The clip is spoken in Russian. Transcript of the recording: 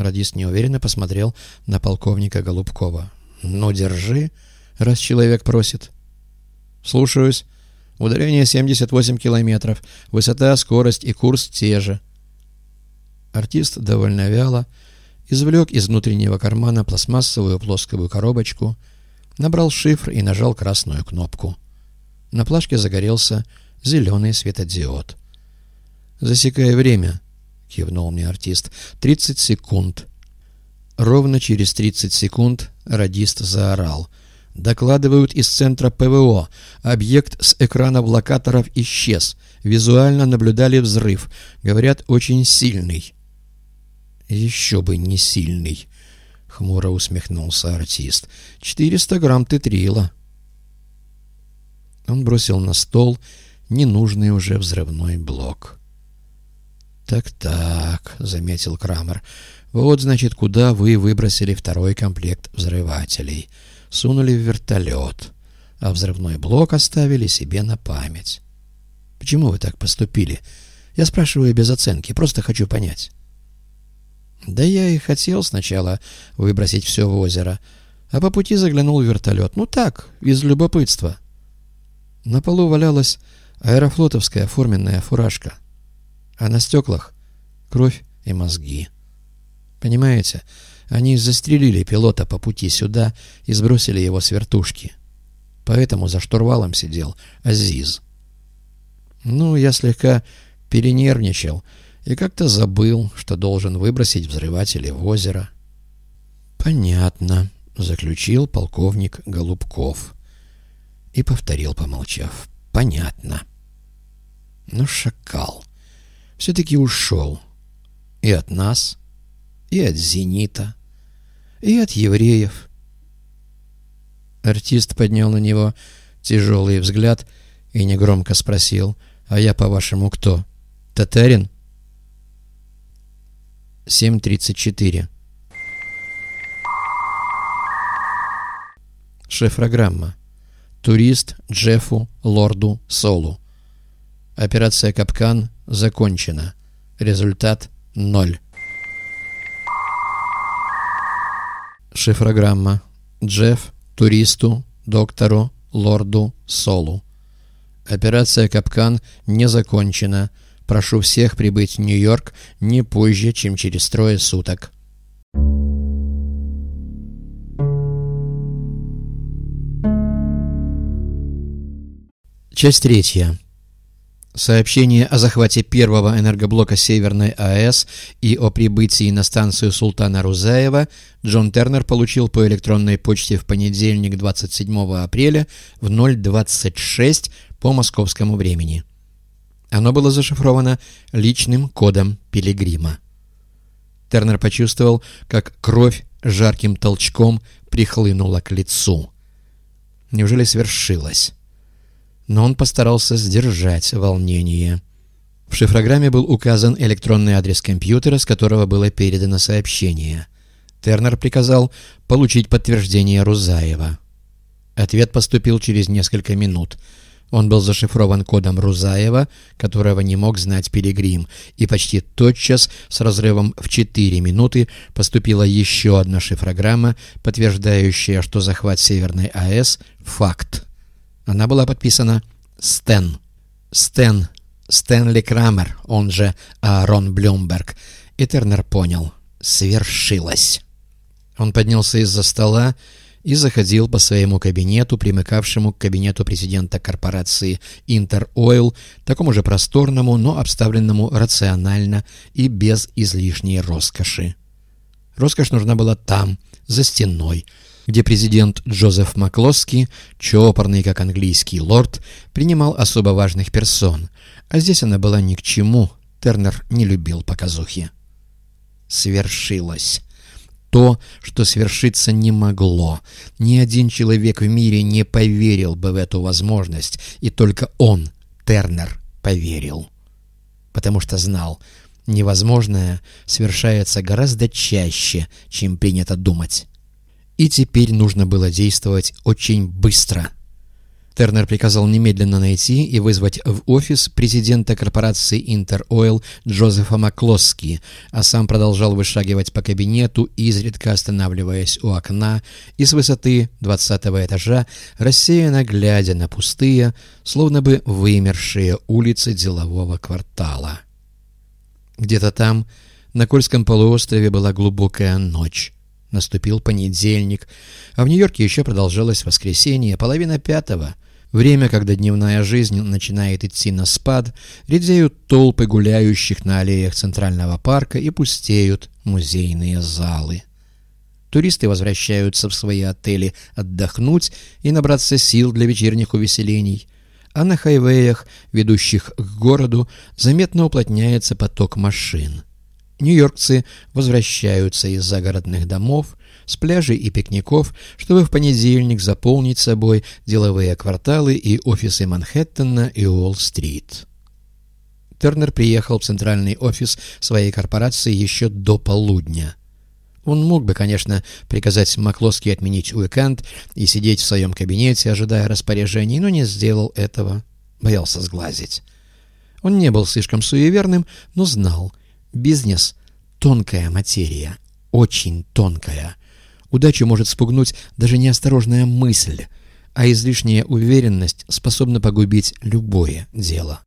Радист неуверенно посмотрел на полковника Голубкова. «Ну, держи, раз человек просит». «Слушаюсь. Ударение 78 километров. Высота, скорость и курс те же». Артист довольно вяло извлек из внутреннего кармана пластмассовую плоскую коробочку, набрал шифр и нажал красную кнопку. На плашке загорелся зеленый светодиод. «Засекай время», — кивнул мне артист. «Тридцать секунд». Ровно через тридцать секунд радист заорал. «Докладывают из центра ПВО. Объект с экранов локаторов исчез. Визуально наблюдали взрыв. Говорят, очень сильный». «Еще бы не сильный», — хмуро усмехнулся артист. «Четыреста грамм тетрила». Он бросил на стол ненужный уже взрывной блок. «Так-так», — заметил Крамер, — «вот, значит, куда вы выбросили второй комплект взрывателей. Сунули в вертолет, а взрывной блок оставили себе на память. Почему вы так поступили? Я спрашиваю без оценки, просто хочу понять». Да я и хотел сначала выбросить все в озеро, а по пути заглянул в вертолет. Ну так, из любопытства. На полу валялась аэрофлотовская форменная фуражка, а на стеклах кровь и мозги. Понимаете, они застрелили пилота по пути сюда и сбросили его с вертушки. Поэтому за штурвалом сидел Азиз. Ну, я слегка перенервничал — и как-то забыл, что должен выбросить взрыватели в озеро. «Понятно», — заключил полковник Голубков. И повторил, помолчав. «Понятно». Но шакал все-таки ушел. И от нас, и от «Зенита», и от евреев. Артист поднял на него тяжелый взгляд и негромко спросил, «А я, по-вашему, кто? Татарин?» 7.34. Шифрограмма. Турист Джеффу Лорду Солу. Операция «Капкан» закончена. Результат – ноль. Шифрограмма. Джефф туристу, доктору, лорду Солу. Операция «Капкан» не закончена. Прошу всех прибыть в Нью-Йорк не позже, чем через трое суток. Часть третья. Сообщение о захвате первого энергоблока Северной АЭС и о прибытии на станцию Султана Рузаева Джон Тернер получил по электронной почте в понедельник 27 апреля в 0.26 по московскому времени. Оно было зашифровано личным кодом Пилигрима. Тернер почувствовал, как кровь жарким толчком прихлынула к лицу. Неужели свершилось? Но он постарался сдержать волнение. В шифрограмме был указан электронный адрес компьютера, с которого было передано сообщение. Тернер приказал получить подтверждение Рузаева. Ответ поступил через несколько минут — он был зашифрован кодом Рузаева, которого не мог знать Пилигрим, и почти тотчас, с разрывом в 4 минуты, поступила еще одна шифрограмма, подтверждающая, что захват Северной АЭС — факт. Она была подписана «Стен». «Стен» Стэнли Крамер, он же Аарон Блюмберг. И Тернер понял — свершилось. Он поднялся из-за стола и заходил по своему кабинету, примыкавшему к кабинету президента корпорации Интеройл, такому же просторному, но обставленному рационально и без излишней роскоши. Роскошь нужна была там, за стеной, где президент Джозеф Маклоски, чопорный как английский лорд, принимал особо важных персон, а здесь она была ни к чему, Тернер не любил показухи. Свершилось то, что свершиться не могло. Ни один человек в мире не поверил бы в эту возможность, и только он, Тернер, поверил. Потому что знал, невозможное совершается гораздо чаще, чем принято думать. И теперь нужно было действовать очень быстро. Тернер приказал немедленно найти и вызвать в офис президента корпорации Интеройл Джозефа Маклоски, а сам продолжал вышагивать по кабинету, изредка останавливаясь у окна и с высоты двадцатого этажа рассеянно глядя на пустые, словно бы вымершие улицы делового квартала. Где-то там, на Кольском полуострове, была глубокая ночь. Наступил понедельник, а в Нью-Йорке еще продолжалось воскресенье, половина пятого. Время, когда дневная жизнь начинает идти на спад, редеют толпы гуляющих на аллеях Центрального парка и пустеют музейные залы. Туристы возвращаются в свои отели отдохнуть и набраться сил для вечерних увеселений. А на хайвеях, ведущих к городу, заметно уплотняется поток машин. Нью-Йоркцы возвращаются из загородных домов, с пляжей и пикников, чтобы в понедельник заполнить собой деловые кварталы и офисы Манхэттена и Уолл-стрит. Тернер приехал в центральный офис своей корпорации еще до полудня. Он мог бы, конечно, приказать Маклоски отменить уикенд и сидеть в своем кабинете, ожидая распоряжений, но не сделал этого, боялся сглазить. Он не был слишком суеверным, но знал, бизнес — тонкая материя, очень тонкая. Удачу может спугнуть даже неосторожная мысль, а излишняя уверенность способна погубить любое дело.